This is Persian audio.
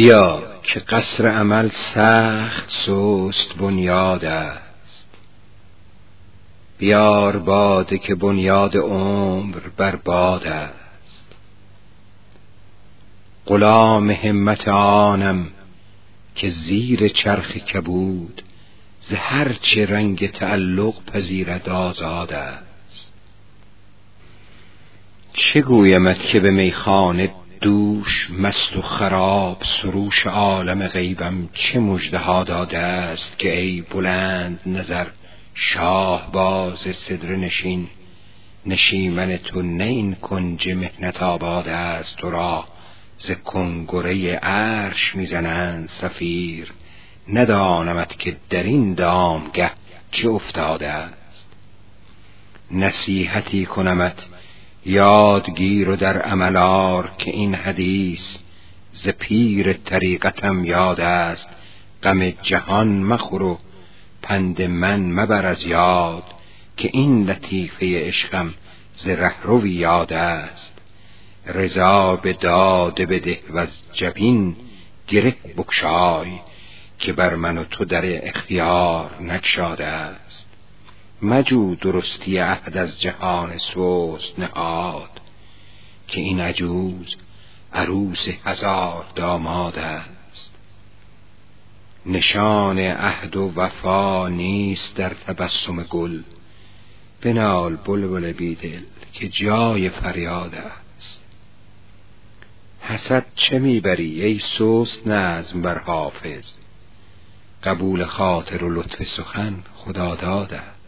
بیا که قصر عمل سخت سست بنیاد است. بیار باده که بنیاد عمر بر باد است. غلام همت آنم که زیر چرخ کبود ز هر چه رنگ تعلق پذیرد آزاد است. چه گویمت که به میخانه دوش مست و خراب سروش عالم غیبم چه مژده داده است که ای بلند نظر شاه باز صدر نشین. نشیمن تو نه این کنج مهنت آباد است تو را ز کنگره عرش می‌زنند سفیر. ندانمت که در این دامگه چه افتاده است. نصیحتی کنمت یادگیر و در عملار که این حدیث ز پیر طریقتم یاد است غم جهان مخور و پند من مبر از یاد که این لطیفه عشقم ز رهروی یاد است. رضا به داده بده و از جبین گره بکشای که بر من و تو در اختیار نکشاده است. مجو درستی عهد از جهان سوست نهاد که این عجوز عروس هزار داماد است. نشان عهد و وفا نیست در تبسم گل بنال بلبل بیدل که جای فریاد است. حسد چه می‌بری ای سست نظم بر حافظ؟ قبول خاطر و لطف سخن خدا داد است.